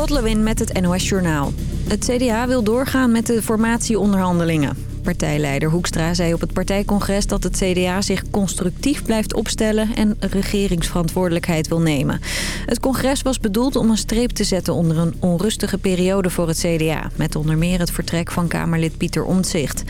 Lot Lewin met het NOS Journaal. Het CDA wil doorgaan met de formatieonderhandelingen. Partijleider Hoekstra zei op het partijcongres dat het CDA zich constructief blijft opstellen en regeringsverantwoordelijkheid wil nemen. Het congres was bedoeld om een streep te zetten onder een onrustige periode voor het CDA, met onder meer het vertrek van Kamerlid Pieter Omtzigt.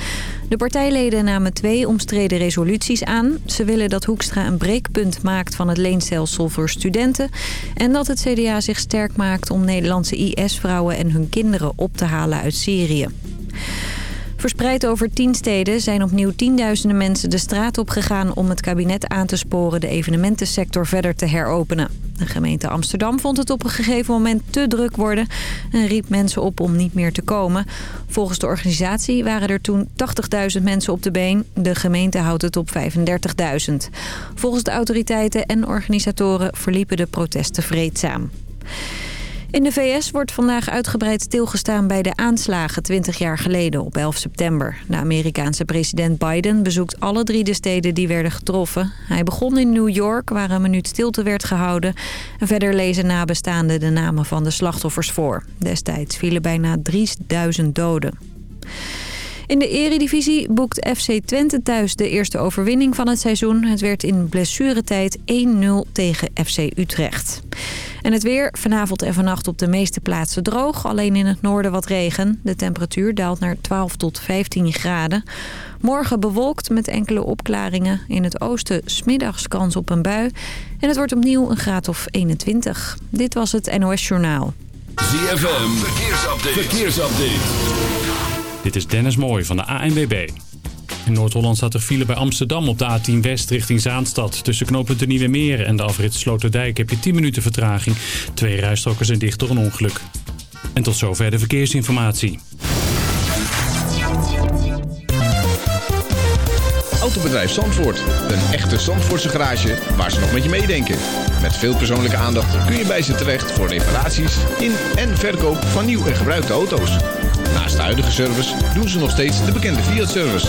De partijleden namen twee omstreden resoluties aan. Ze willen dat Hoekstra een breekpunt maakt van het leenstelsel voor studenten en dat het CDA zich sterk maakt om Nederlandse IS-vrouwen en hun kinderen op te halen uit Syrië. Verspreid over tien steden zijn opnieuw tienduizenden mensen de straat op gegaan om het kabinet aan te sporen de evenementensector verder te heropenen. De gemeente Amsterdam vond het op een gegeven moment te druk worden en riep mensen op om niet meer te komen. Volgens de organisatie waren er toen 80.000 mensen op de been. De gemeente houdt het op 35.000. Volgens de autoriteiten en organisatoren verliepen de protesten vreedzaam. In de VS wordt vandaag uitgebreid stilgestaan bij de aanslagen 20 jaar geleden op 11 september. De Amerikaanse president Biden bezoekt alle drie de steden die werden getroffen. Hij begon in New York waar een minuut stilte werd gehouden. En verder lezen nabestaanden de namen van de slachtoffers voor. Destijds vielen bijna 3000 doden. In de eredivisie boekt FC Twente thuis de eerste overwinning van het seizoen. Het werd in blessuretijd 1-0 tegen FC Utrecht. En het weer, vanavond en vannacht op de meeste plaatsen droog. Alleen in het noorden wat regen. De temperatuur daalt naar 12 tot 15 graden. Morgen bewolkt met enkele opklaringen. In het oosten smiddags kans op een bui. En het wordt opnieuw een graad of 21. Dit was het NOS Journaal. ZFM, verkeersupdate. verkeersupdate. Dit is Dennis Mooij van de ANWB. In Noord-Holland staat er file bij Amsterdam op de A10 West richting Zaanstad. Tussen knooppunt de Nieuwe Meer en de afrit Sloterdijk heb je 10 minuten vertraging. Twee rijstroken zijn dicht door een ongeluk. En tot zover de verkeersinformatie. Autobedrijf Zandvoort. Een echte Zandvoortse garage waar ze nog met je meedenken. Met veel persoonlijke aandacht kun je bij ze terecht voor reparaties in en verkoop van nieuw en gebruikte auto's. Naast de huidige service doen ze nog steeds de bekende Fiat-service.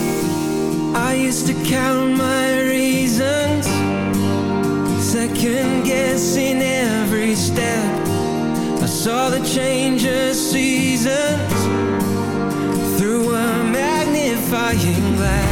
Used to count my reasons. Second guessing every step. I saw the change of seasons Through a magnifying glass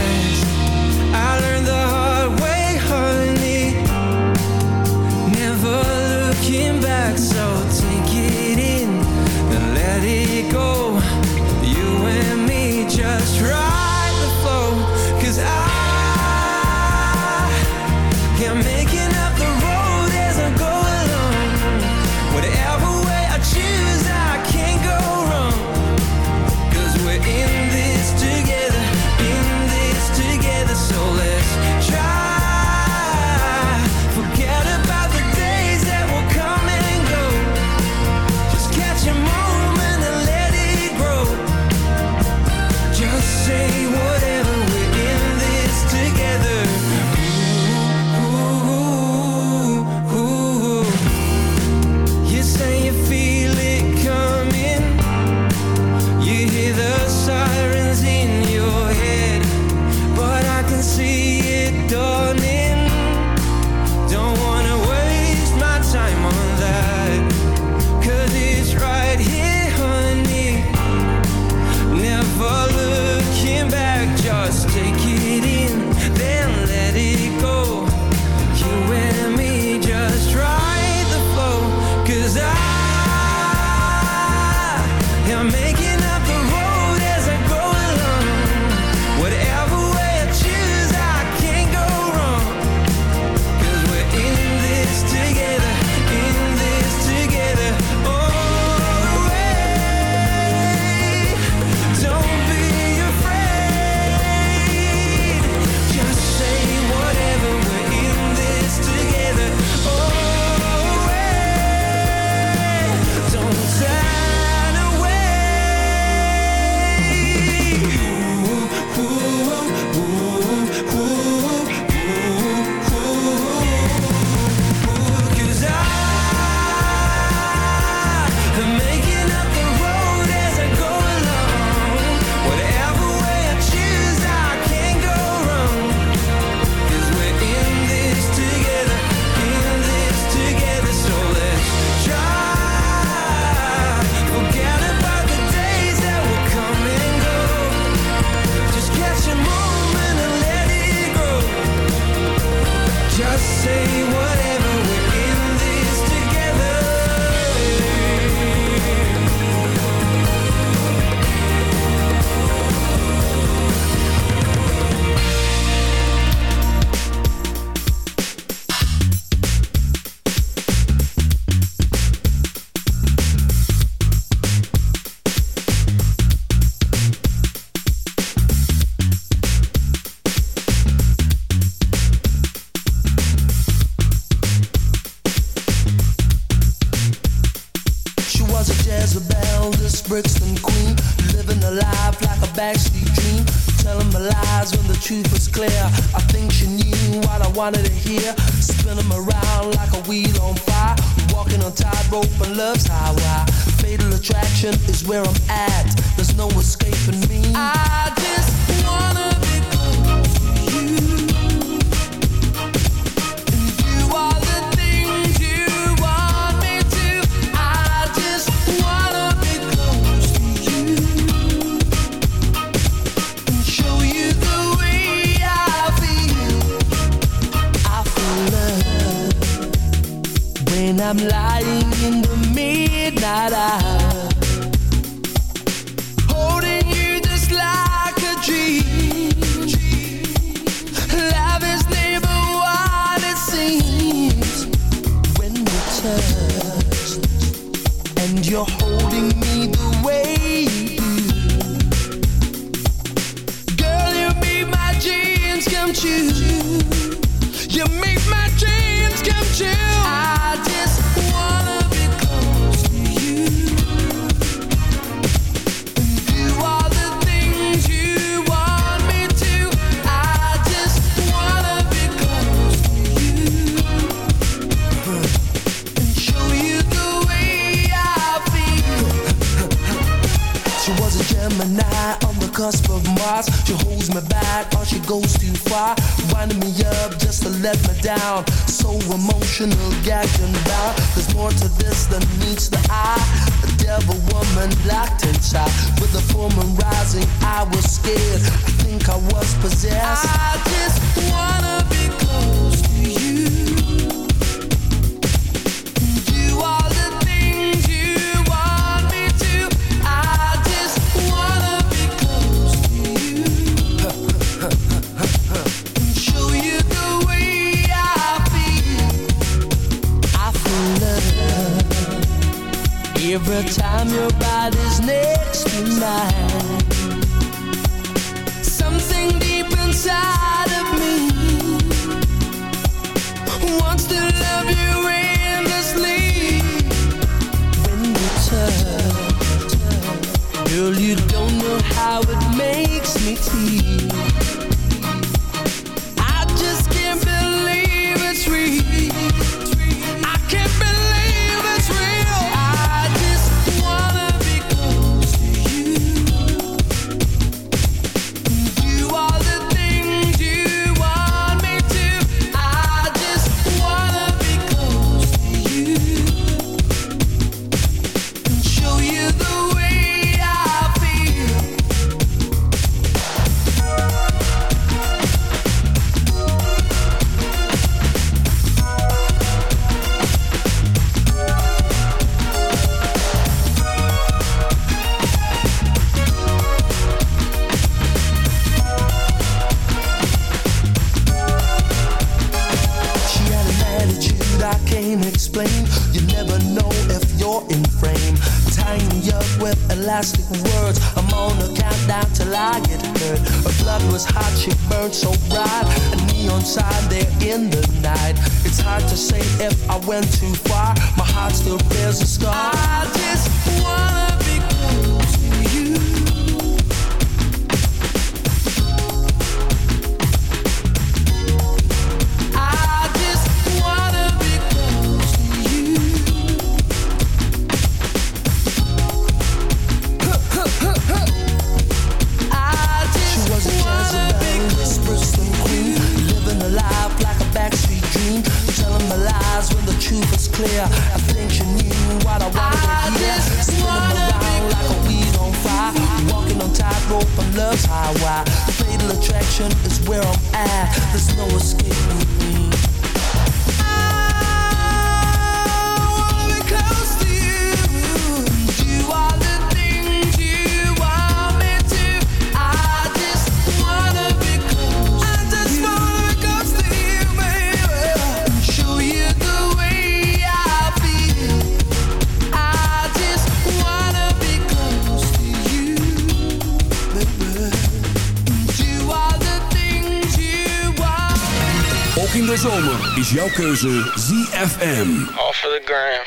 is jouw keuze ZFM. Off of the gram.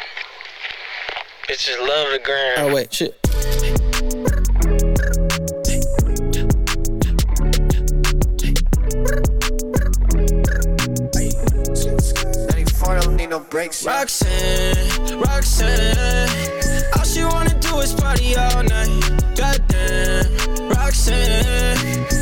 Bitches love the gram. Oh wait, shit. No breaks, yeah. Roxanne, Roxanne All she wanna do is party all night Goddamn, Roxanne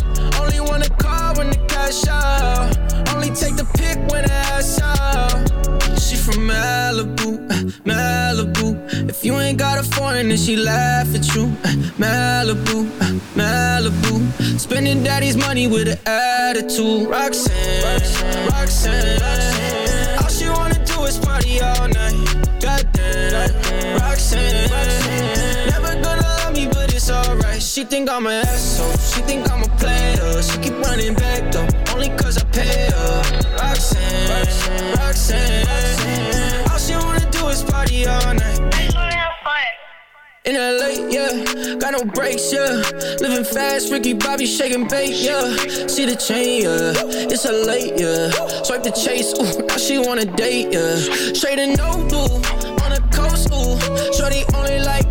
Cash out. Only take the pic when the ass out. She from Malibu, uh, Malibu. If you ain't got a foreign, then she laugh at you. Uh, Malibu, uh, Malibu. Spending daddy's money with an attitude. Roxanne, Roxanne. All she wanna do is party all night. Goddamn, She think I'm an asshole. She think I'm a player. She keep running back though, only cause I pay her. Roxanne, Roxanne. Roxanne. All she wanna do is party all night. In LA, yeah, got no brakes, yeah. Living fast, Ricky Bobby shaking bait, yeah. See the chain, yeah. It's a late, yeah. Swipe the chase, ooh, now she wanna date, yeah. Straight and no blue, on the coast, ooh. Shorty only like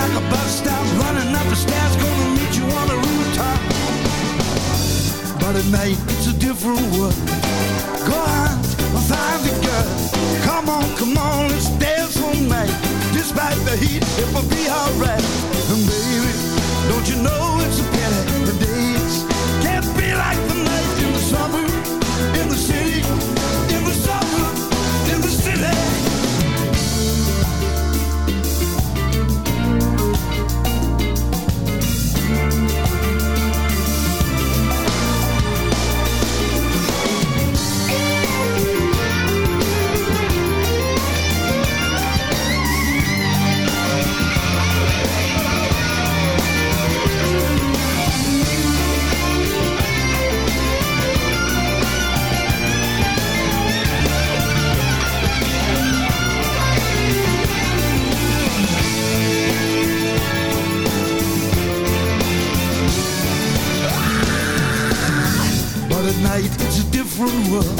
like a bus stop, running up the stairs, gonna meet you on the rooftop. But at night, it's a different world. Go out and find a girl. Come on, come on, let's dance all night. Despite the heat, it will be alright. And baby, don't you know it's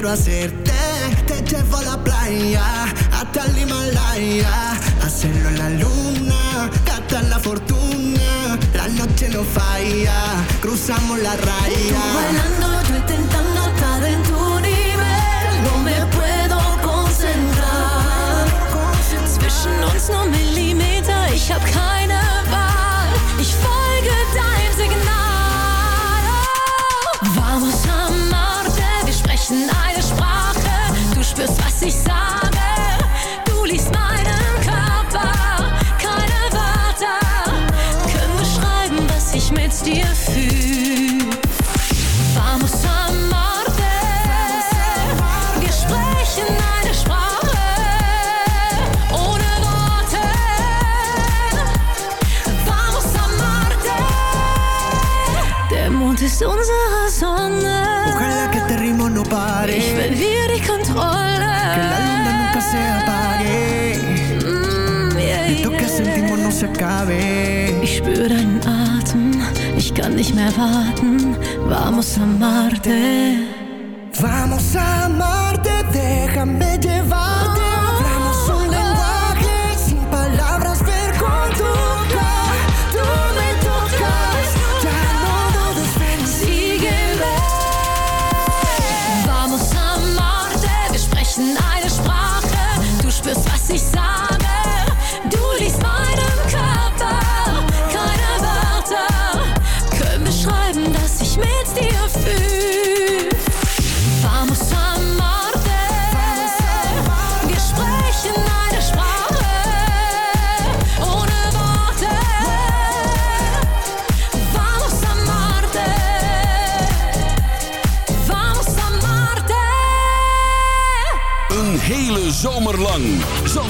quiero hacerte. Te llevo a la playa, hasta el Himalaya. Hacerlo en la luna, gastar la fortuna. La noche no falla, cruzamos la raya. erwarten. Vamos a amarte. Vamos a amarte, déjame llevar.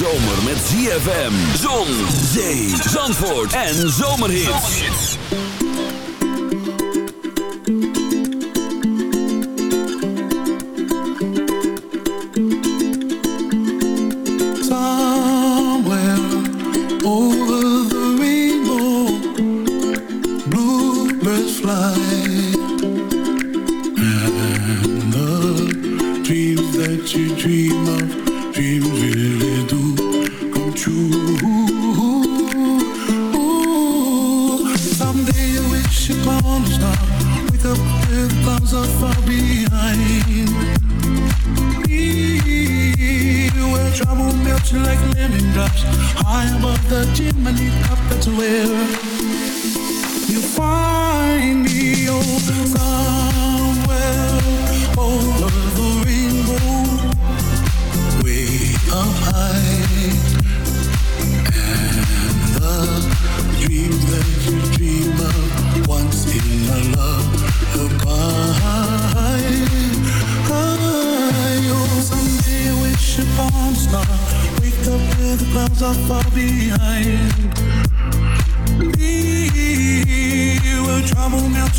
zomer met ZFM, zon, zee, zandvoort en zomerhits. Somewhere over the rainbow, bluebirds fly, and the dreams that you dream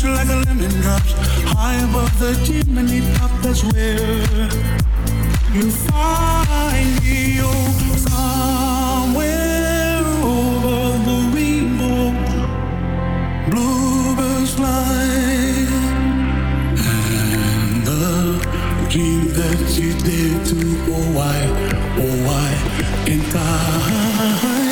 like a lemon drops High above the chimney top That's where that you did to oh why, oh why can't I?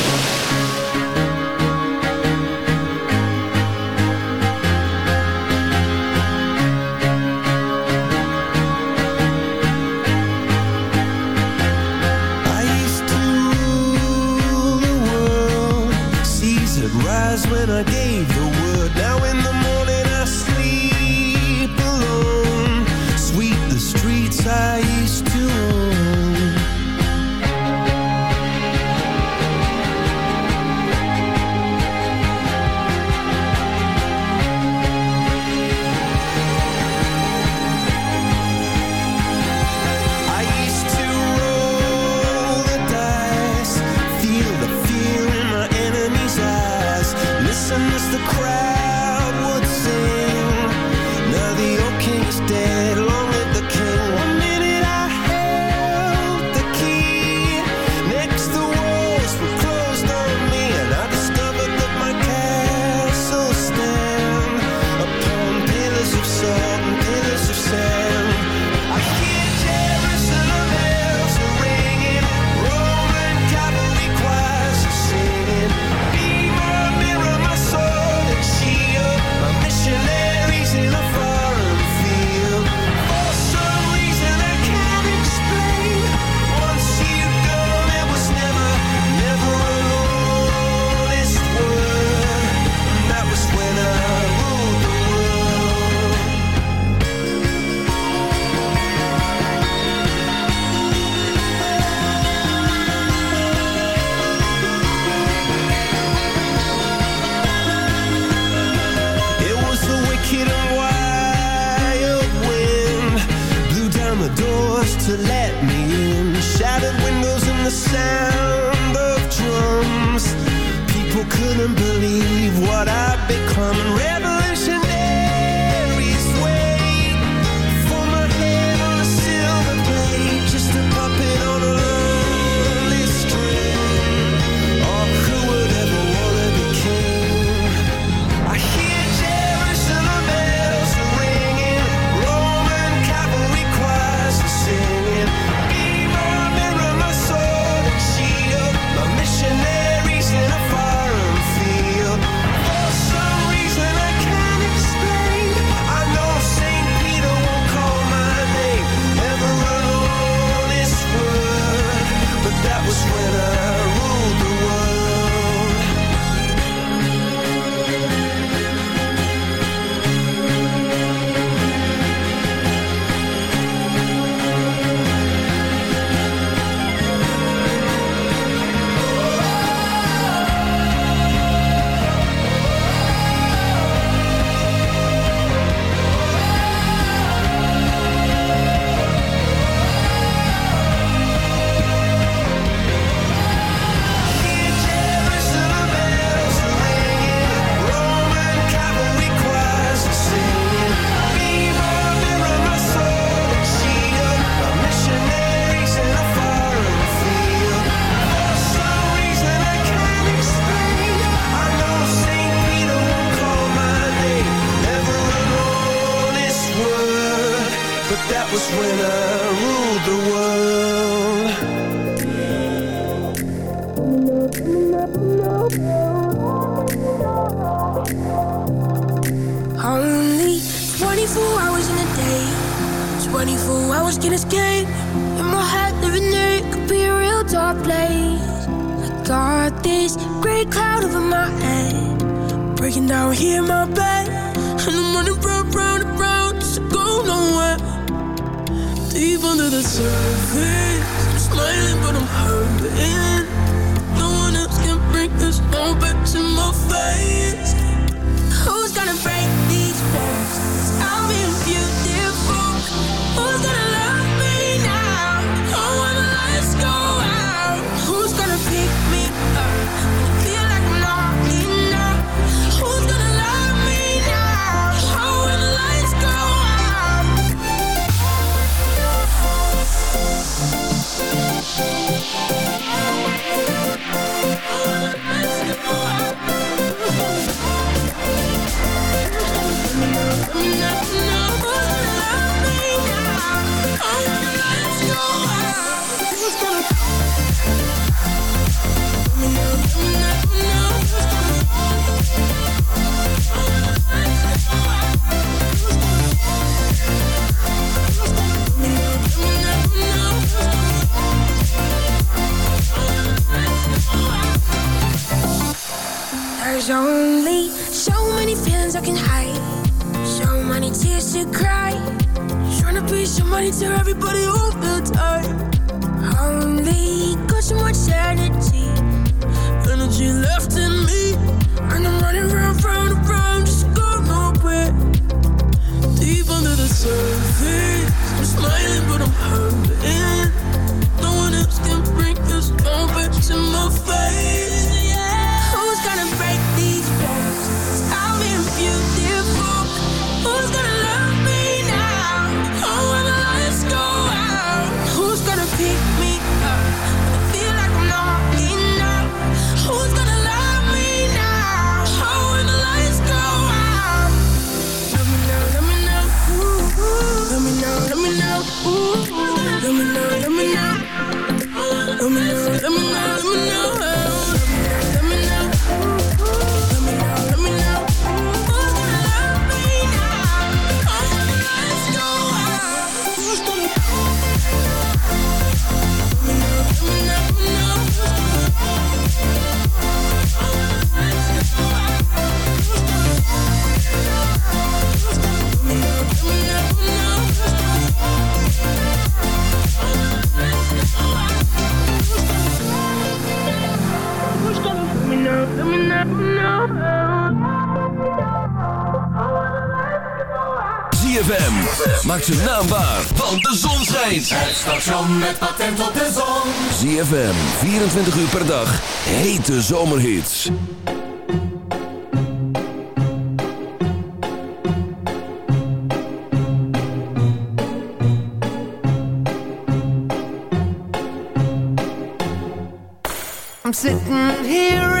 I can hide, so many tears to cry. Trying to be somebody to everybody all the time. Only got so much energy, energy left in me, and I'm running round, round, round, just going nowhere. Deep under the surface, ZFM. Maak zijn naam waar, want de zon schijnt. Het station met patent op de zon. ZFM, 24 uur per dag. Hete zomerhits. I'm sitting here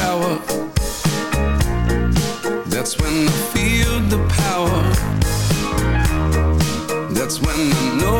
tower. That's when I feel the power. That's when I know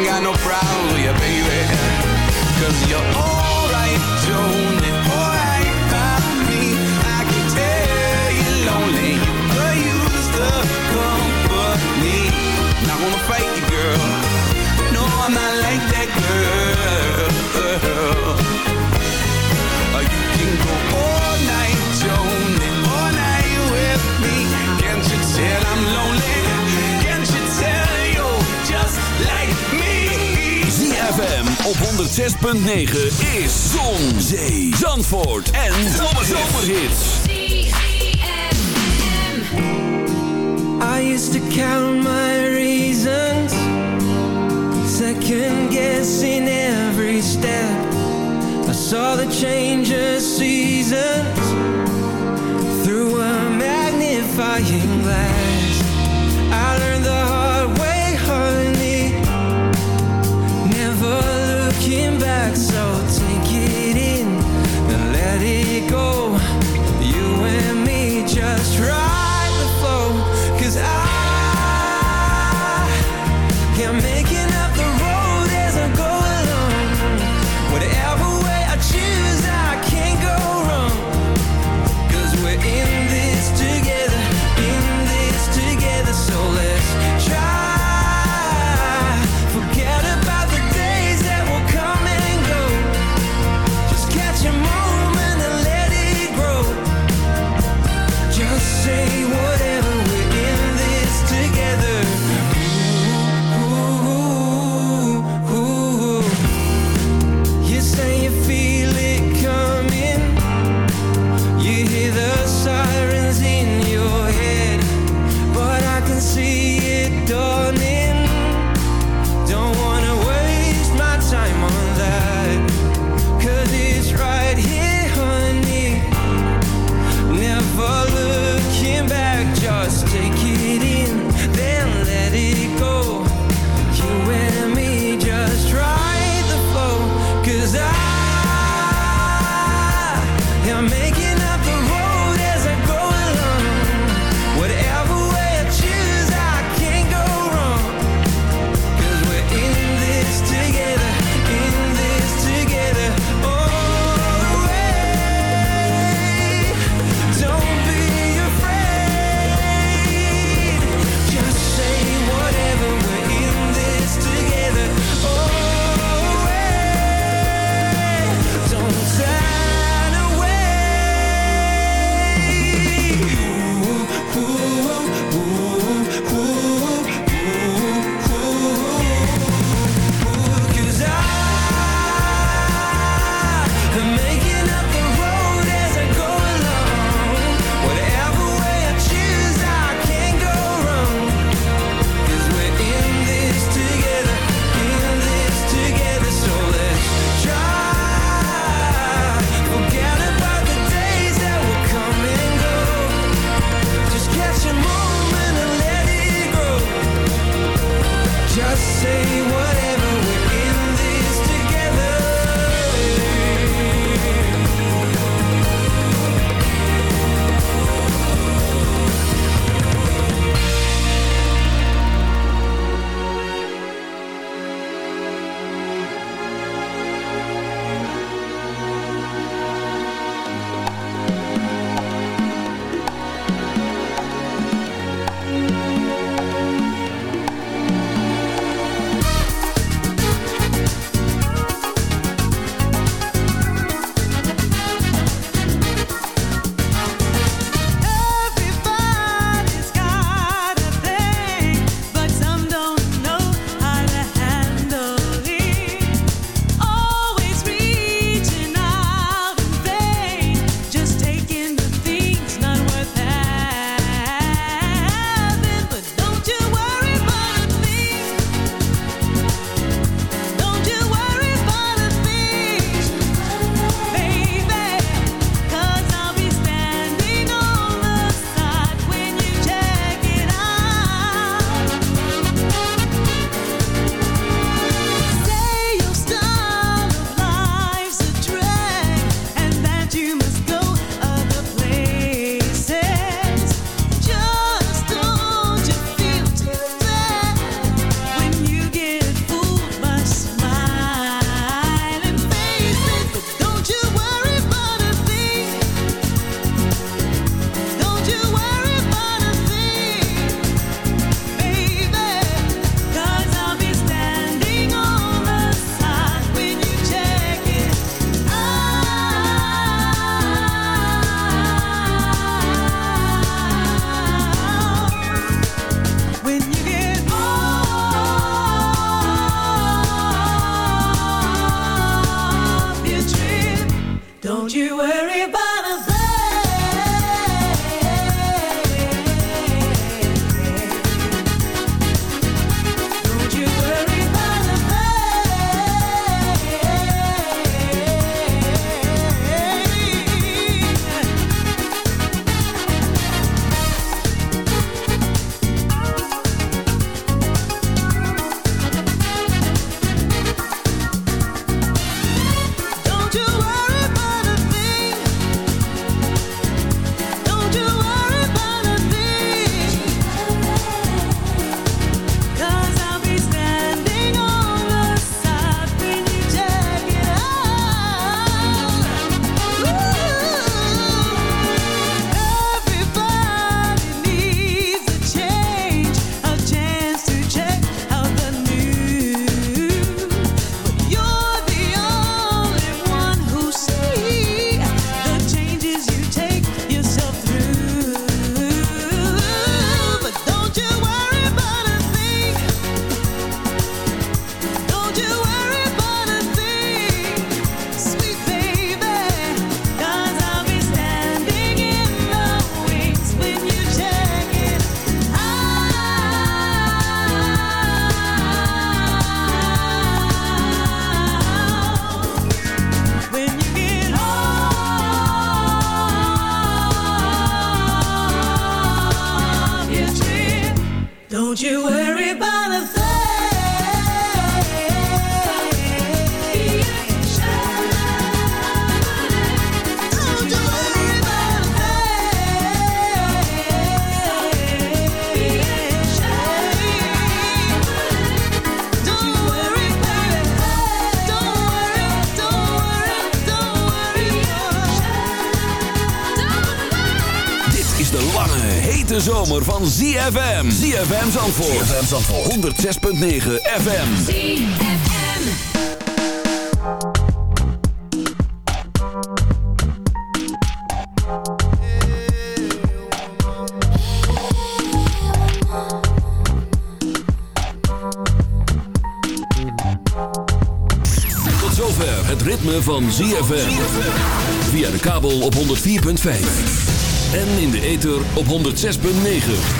ain't got no problem with you, baby. Cause you're alright, Joni, alright by me. I can tell you're lonely. You could use the company. Not gonna fight you, girl. No, I'm not like that girl. Op 106.9 is Zon, Zee, Zandvoort en Zomerhits. I used to count my reasons, second guessing every step. I saw the change of seasons ZFM. ZFM Zandvoort. ZFM Zandvoort. 106.9 FM. ZFM. Tot zover het ritme van ZFM. Via de kabel op 104.5. En in de ether op 106.9.